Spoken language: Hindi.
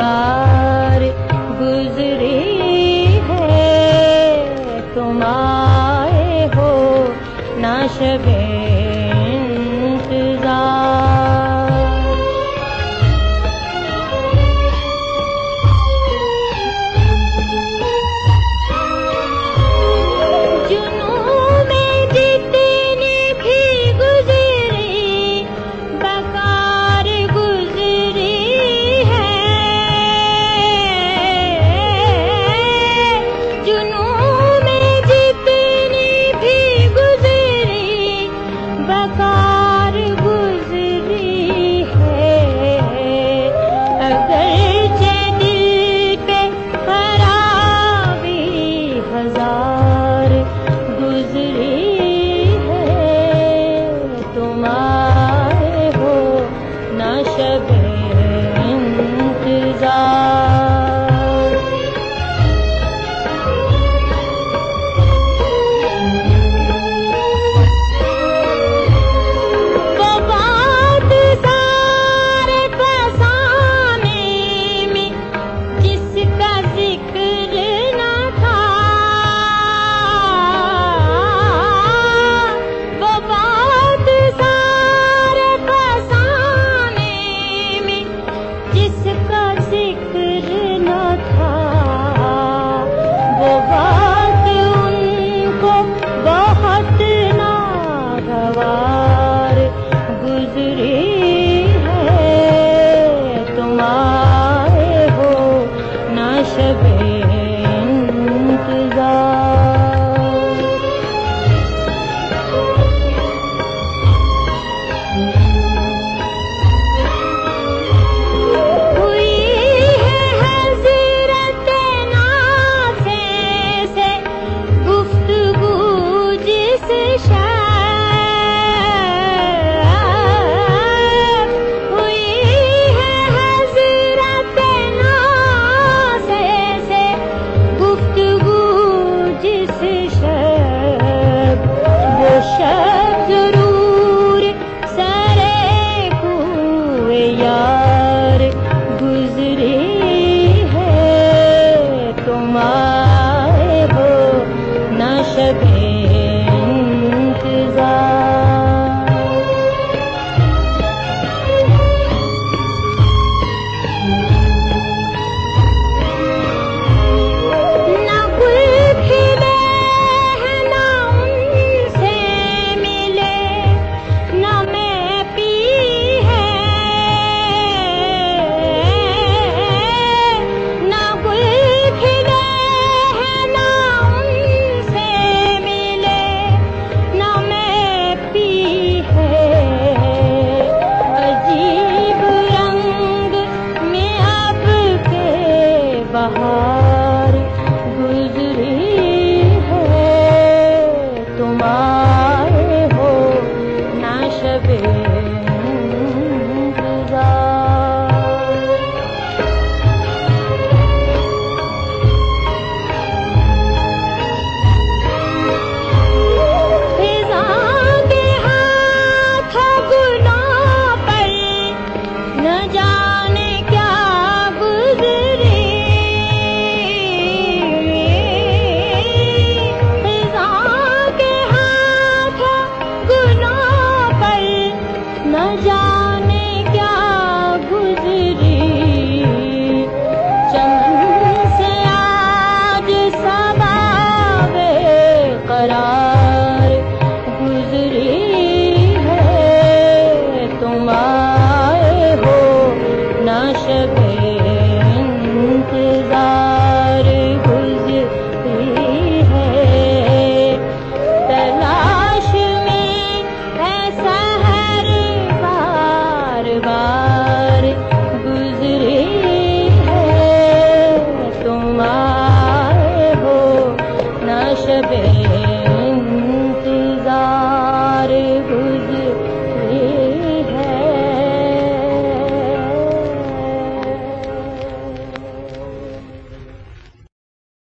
बार गुजरी है तुम आए हो ना शबे गुजरी है तुम्हारे हो ना शबे